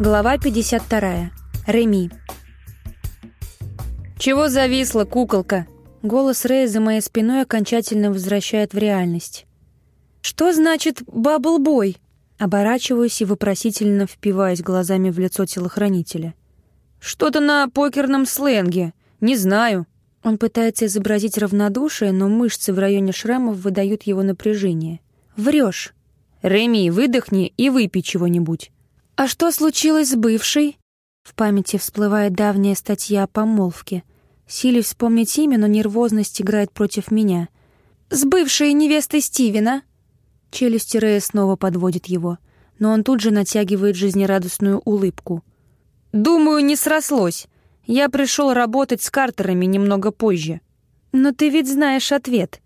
Глава 52. Реми. «Чего зависла, куколка?» Голос Рэя за моей спиной окончательно возвращает в реальность. «Что значит «бабл-бой»?» Оборачиваюсь и вопросительно впиваюсь глазами в лицо телохранителя. «Что-то на покерном сленге. Не знаю». Он пытается изобразить равнодушие, но мышцы в районе шрамов выдают его напряжение. «Врешь». «Реми, выдохни и выпей чего-нибудь». «А что случилось с бывшей?» В памяти всплывает давняя статья о помолвке. Силюсь вспомнить имя, но нервозность играет против меня. «С бывшей невестой Стивена!» Челюсти Рэя снова подводит его, но он тут же натягивает жизнерадостную улыбку. «Думаю, не срослось. Я пришел работать с Картерами немного позже». «Но ты ведь знаешь ответ».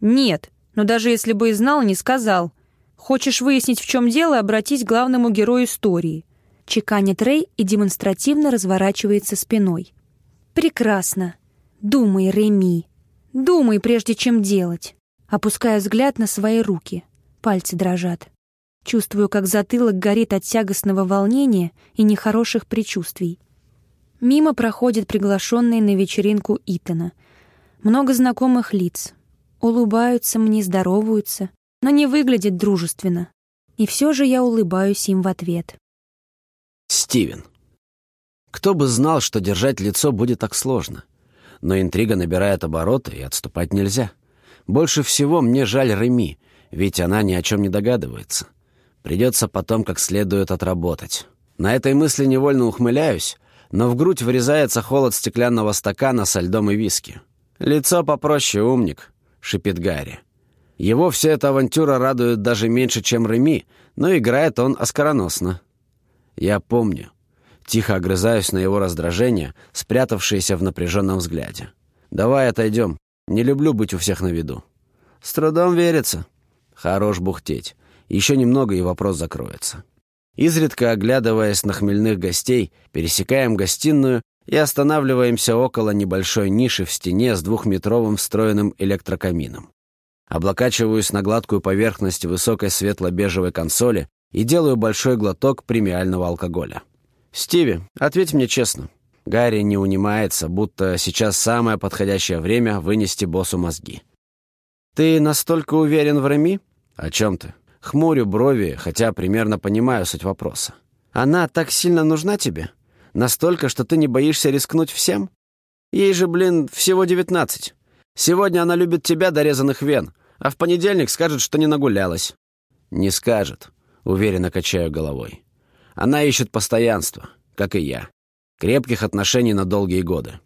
«Нет, но даже если бы и знал, не сказал. Хочешь выяснить, в чем дело, обратись к главному герою истории. Чеканит Рэй и демонстративно разворачивается спиной. Прекрасно. Думай, Реми. Думай, прежде чем делать. Опускаю взгляд на свои руки. Пальцы дрожат. Чувствую, как затылок горит от тягостного волнения и нехороших предчувствий. Мимо проходят приглашенные на вечеринку Итана. Много знакомых лиц. Улыбаются мне, здороваются но не выглядит дружественно. И все же я улыбаюсь им в ответ. Стивен. Кто бы знал, что держать лицо будет так сложно. Но интрига набирает обороты, и отступать нельзя. Больше всего мне жаль Реми, ведь она ни о чем не догадывается. Придется потом как следует отработать. На этой мысли невольно ухмыляюсь, но в грудь врезается холод стеклянного стакана со льдом и виски. «Лицо попроще, умник», — шипит Гарри. Его вся эта авантюра радует даже меньше, чем Реми, но играет он оскароносно. Я помню. Тихо огрызаюсь на его раздражение, спрятавшееся в напряженном взгляде. «Давай отойдем. Не люблю быть у всех на виду». «С трудом верится». «Хорош бухтеть. Еще немного, и вопрос закроется». Изредка оглядываясь на хмельных гостей, пересекаем гостиную и останавливаемся около небольшой ниши в стене с двухметровым встроенным электрокамином. Облокачиваюсь на гладкую поверхность высокой светло-бежевой консоли и делаю большой глоток премиального алкоголя. «Стиви, ответь мне честно». Гарри не унимается, будто сейчас самое подходящее время вынести боссу мозги. «Ты настолько уверен в Реми?» «О чем ты?» Хмурю брови, хотя примерно понимаю суть вопроса. «Она так сильно нужна тебе? Настолько, что ты не боишься рискнуть всем? Ей же, блин, всего девятнадцать. Сегодня она любит тебя до резаных вен, а в понедельник скажет, что не нагулялась». «Не скажет», — уверенно качаю головой. «Она ищет постоянства, как и я. Крепких отношений на долгие годы».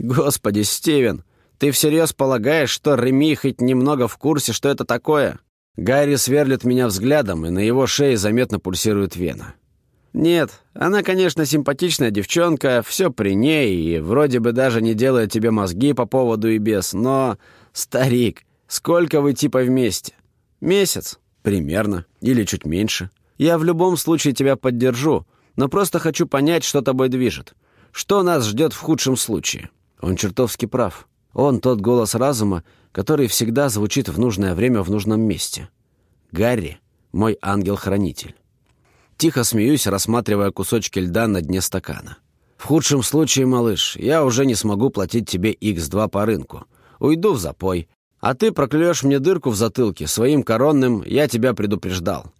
«Господи, Стивен, ты всерьез полагаешь, что Реми хоть немного в курсе, что это такое?» Гарри сверлит меня взглядом, и на его шее заметно пульсирует вена. «Нет, она, конечно, симпатичная девчонка, все при ней, и вроде бы даже не делает тебе мозги по поводу и без, но, старик, Сколько вы типа вместе? Месяц? Примерно. Или чуть меньше. Я в любом случае тебя поддержу, но просто хочу понять, что тобой движет. Что нас ждет в худшем случае? Он чертовски прав. Он тот голос разума, который всегда звучит в нужное время в нужном месте. Гарри — мой ангел-хранитель. Тихо смеюсь, рассматривая кусочки льда на дне стакана. В худшем случае, малыш, я уже не смогу платить тебе X2 по рынку. Уйду в запой, а ты проклюешь мне дырку в затылке. Своим коронным я тебя предупреждал.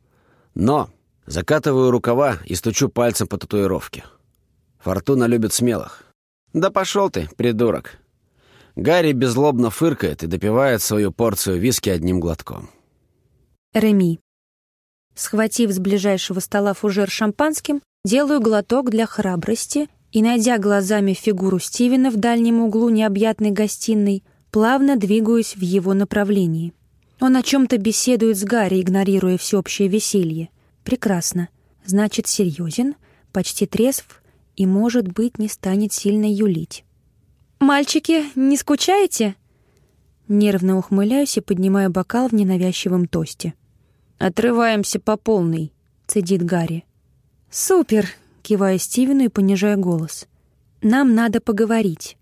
Но закатываю рукава и стучу пальцем по татуировке. Фортуна любит смелых. Да пошел ты, придурок. Гарри беззлобно фыркает и допивает свою порцию виски одним глотком. Реми. Схватив с ближайшего стола фужер шампанским, делаю глоток для храбрости и, найдя глазами фигуру Стивена в дальнем углу необъятной гостиной, плавно двигаюсь в его направлении. Он о чем-то беседует с Гарри, игнорируя всеобщее веселье. Прекрасно. Значит, серьезен, почти трезв и, может быть, не станет сильно юлить. «Мальчики, не скучаете?» Нервно ухмыляюсь и поднимаю бокал в ненавязчивом тосте. «Отрываемся по полной», — цедит Гарри. «Супер!» — кивая Стивену и понижая голос. «Нам надо поговорить».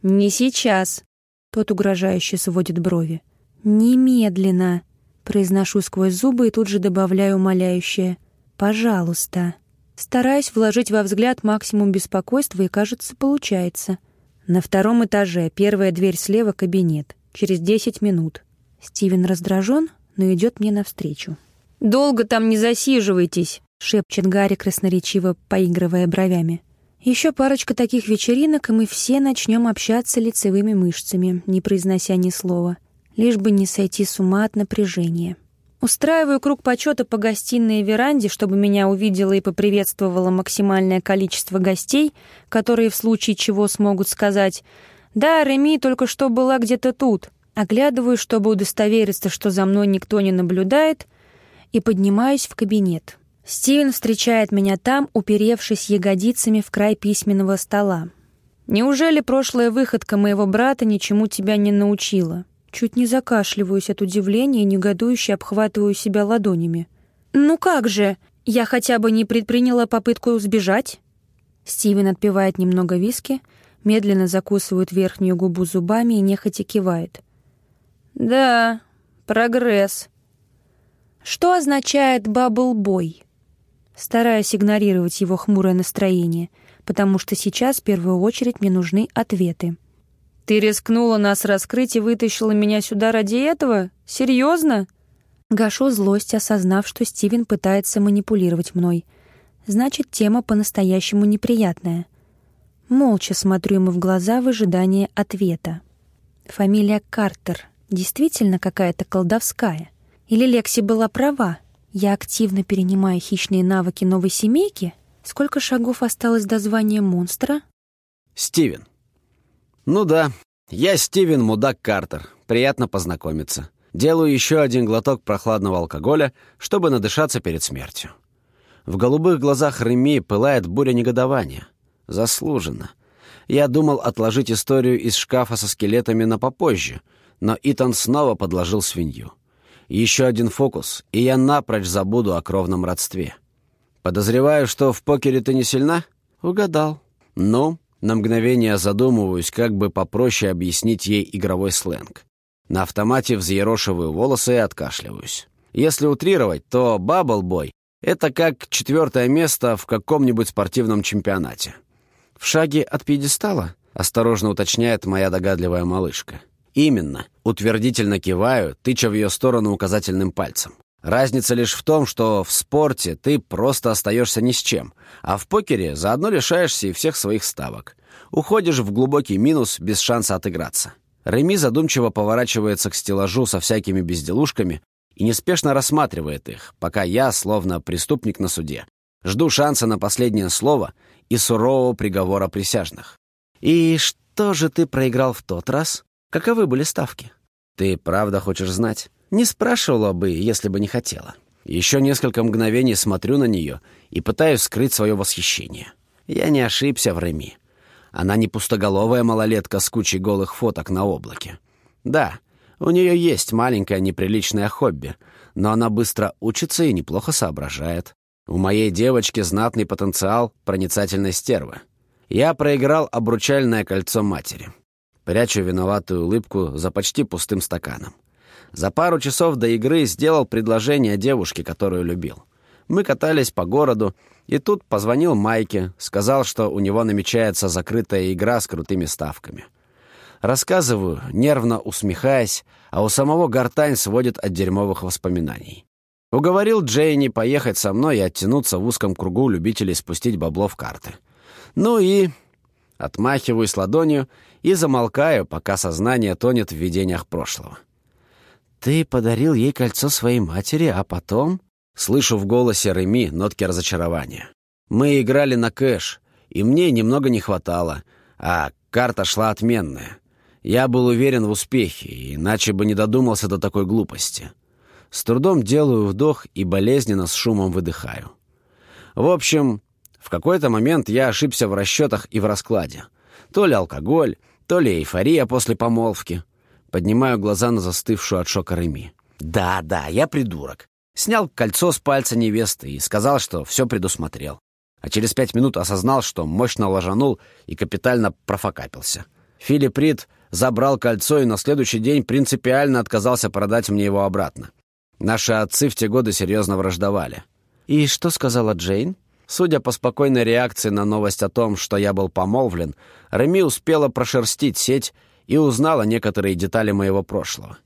«Не сейчас», тот угрожающе сводит брови. «Немедленно!» Произношу сквозь зубы и тут же добавляю умоляющее. «Пожалуйста!» Стараюсь вложить во взгляд максимум беспокойства, и, кажется, получается. На втором этаже, первая дверь слева, кабинет. Через десять минут. Стивен раздражен, но идет мне навстречу. «Долго там не засиживайтесь», — шепчет Гарри красноречиво, поигрывая бровями. Еще парочка таких вечеринок, и мы все начнем общаться лицевыми мышцами, не произнося ни слова, лишь бы не сойти с ума от напряжения. Устраиваю круг почета по гостиной и веранде, чтобы меня увидело и поприветствовало максимальное количество гостей, которые в случае чего смогут сказать «Да, Реми только что была где-то тут». Оглядываю, чтобы удостовериться, что за мной никто не наблюдает, и поднимаюсь в кабинет. Стивен встречает меня там, уперевшись ягодицами в край письменного стола. «Неужели прошлая выходка моего брата ничему тебя не научила?» Чуть не закашливаюсь от удивления и негодующе обхватываю себя ладонями. «Ну как же? Я хотя бы не предприняла попытку сбежать?» Стивен отпивает немного виски, медленно закусывает верхнюю губу зубами и нехотя кивает. «Да, прогресс». Что означает «бабл-бой»? Стараюсь игнорировать его хмурое настроение, потому что сейчас в первую очередь мне нужны ответы. «Ты рискнула нас раскрыть и вытащила меня сюда ради этого? Серьезно?» Гашу злость, осознав, что Стивен пытается манипулировать мной. Значит, тема по-настоящему неприятная. Молча смотрю ему в глаза в ожидании ответа. Фамилия Картер действительно какая-то колдовская? Или Лекси была права? Я активно перенимаю хищные навыки новой семейки? Сколько шагов осталось до звания монстра? Стивен. «Ну да, я Стивен Мудак Картер. Приятно познакомиться. Делаю еще один глоток прохладного алкоголя, чтобы надышаться перед смертью. В голубых глазах Реми пылает буря негодования. Заслуженно. Я думал отложить историю из шкафа со скелетами на попозже, но Итан снова подложил свинью. Еще один фокус, и я напрочь забуду о кровном родстве. Подозреваю, что в покере ты не сильна? Угадал. Ну, на мгновение задумываюсь, как бы попроще объяснить ей игровой сленг. На автомате взъерошиваю волосы и откашливаюсь. Если утрировать, то «Бабблбой» — это как четвертое место в каком-нибудь спортивном чемпионате. «В шаге от пьедестала?» — осторожно уточняет моя догадливая малышка. «Именно», — утвердительно киваю, тыча в ее сторону указательным пальцем. Разница лишь в том, что в спорте ты просто остаешься ни с чем, а в покере заодно лишаешься и всех своих ставок. Уходишь в глубокий минус без шанса отыграться. Реми задумчиво поворачивается к стеллажу со всякими безделушками и неспешно рассматривает их, пока я, словно преступник на суде, жду шанса на последнее слово и сурового приговора присяжных. «И что же ты проиграл в тот раз? Каковы были ставки?» «Ты правда хочешь знать?» Не спрашивала бы, если бы не хотела. Еще несколько мгновений смотрю на нее и пытаюсь скрыть свое восхищение. Я не ошибся в Реми. Она не пустоголовая малолетка с кучей голых фоток на облаке. Да, у нее есть маленькое неприличное хобби, но она быстро учится и неплохо соображает. У моей девочки знатный потенциал проницательной стервы. Я проиграл обручальное кольцо матери. Прячу виноватую улыбку за почти пустым стаканом. За пару часов до игры сделал предложение девушке, которую любил. Мы катались по городу, и тут позвонил Майке, сказал, что у него намечается закрытая игра с крутыми ставками. Рассказываю, нервно усмехаясь, а у самого гортань сводит от дерьмовых воспоминаний. Уговорил Джейни поехать со мной и оттянуться в узком кругу любителей спустить бабло в карты. Ну и... Отмахиваюсь ладонью и замолкаю, пока сознание тонет в видениях прошлого. «Ты подарил ей кольцо своей матери, а потом...» Слышу в голосе Реми нотки разочарования. «Мы играли на кэш, и мне немного не хватало, а карта шла отменная. Я был уверен в успехе, иначе бы не додумался до такой глупости. С трудом делаю вдох и болезненно с шумом выдыхаю. В общем, в какой-то момент я ошибся в расчетах и в раскладе. То ли алкоголь, то ли эйфория после помолвки — Поднимаю глаза на застывшую от шока Реми. «Да, да, я придурок. Снял кольцо с пальца невесты и сказал, что все предусмотрел. А через пять минут осознал, что мощно ложанул и капитально профокапился. Филипп Рид забрал кольцо и на следующий день принципиально отказался продать мне его обратно. Наши отцы в те годы серьезно враждовали. «И что сказала Джейн?» Судя по спокойной реакции на новость о том, что я был помолвлен, Реми успела прошерстить сеть и узнала некоторые детали моего прошлого.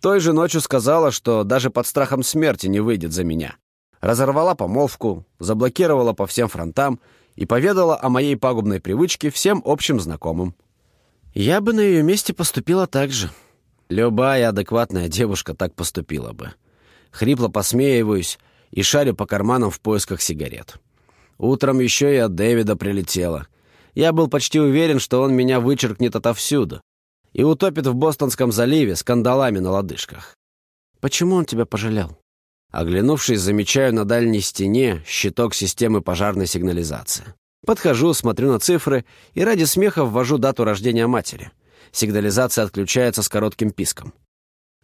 Той же ночью сказала, что даже под страхом смерти не выйдет за меня. Разорвала помолвку, заблокировала по всем фронтам и поведала о моей пагубной привычке всем общим знакомым. Я бы на ее месте поступила так же. Любая адекватная девушка так поступила бы. Хрипло посмеиваюсь и шарю по карманам в поисках сигарет. Утром еще и от Дэвида прилетело. Я был почти уверен, что он меня вычеркнет отовсюду и утопит в Бостонском заливе с кандалами на лодыжках. Почему он тебя пожалел? Оглянувшись, замечаю на дальней стене щиток системы пожарной сигнализации. Подхожу, смотрю на цифры и ради смеха ввожу дату рождения матери. Сигнализация отключается с коротким писком.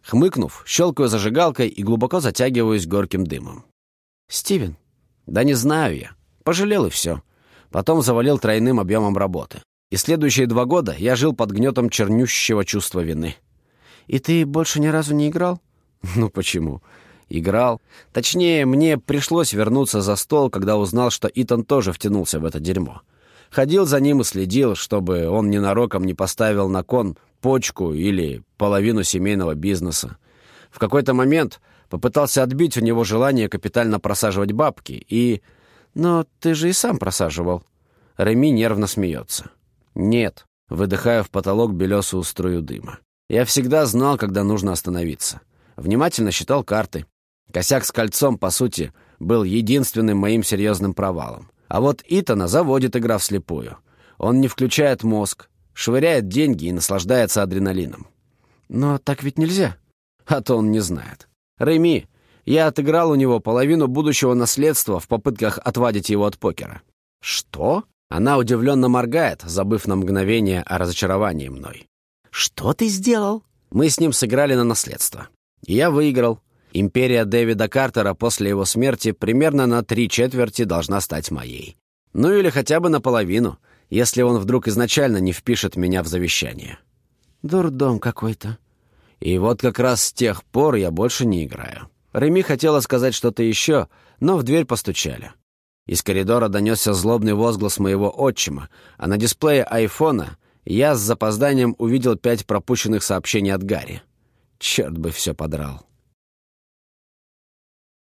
Хмыкнув, щелкаю зажигалкой и глубоко затягиваюсь горьким дымом. «Стивен?» «Да не знаю я. Пожалел и все. Потом завалил тройным объемом работы. И следующие два года я жил под гнетом чернющего чувства вины». «И ты больше ни разу не играл?» «Ну почему?» Играл. Точнее, мне пришлось вернуться за стол, когда узнал, что Итан тоже втянулся в это дерьмо. Ходил за ним и следил, чтобы он ненароком не поставил на кон почку или половину семейного бизнеса. В какой-то момент попытался отбить у него желание капитально просаживать бабки и... «Но ты же и сам просаживал». Реми нервно смеется. «Нет». Выдыхаю в потолок белесую струю дыма. Я всегда знал, когда нужно остановиться. Внимательно считал карты. Косяк с кольцом, по сути, был единственным моим серьезным провалом. А вот Итана заводит игра вслепую. Он не включает мозг, швыряет деньги и наслаждается адреналином. Но так ведь нельзя. А то он не знает. Реми, я отыграл у него половину будущего наследства в попытках отвадить его от покера. Что? Она удивленно моргает, забыв на мгновение о разочаровании мной. Что ты сделал? Мы с ним сыграли на наследство. Я выиграл. Империя Дэвида Картера после его смерти примерно на три четверти должна стать моей. Ну или хотя бы наполовину, если он вдруг изначально не впишет меня в завещание. Дурдом какой-то. И вот как раз с тех пор я больше не играю. Реми хотела сказать что-то еще, но в дверь постучали. Из коридора донесся злобный возглас моего отчима, а на дисплее айфона я с запозданием увидел пять пропущенных сообщений от Гарри. Черт бы все подрал.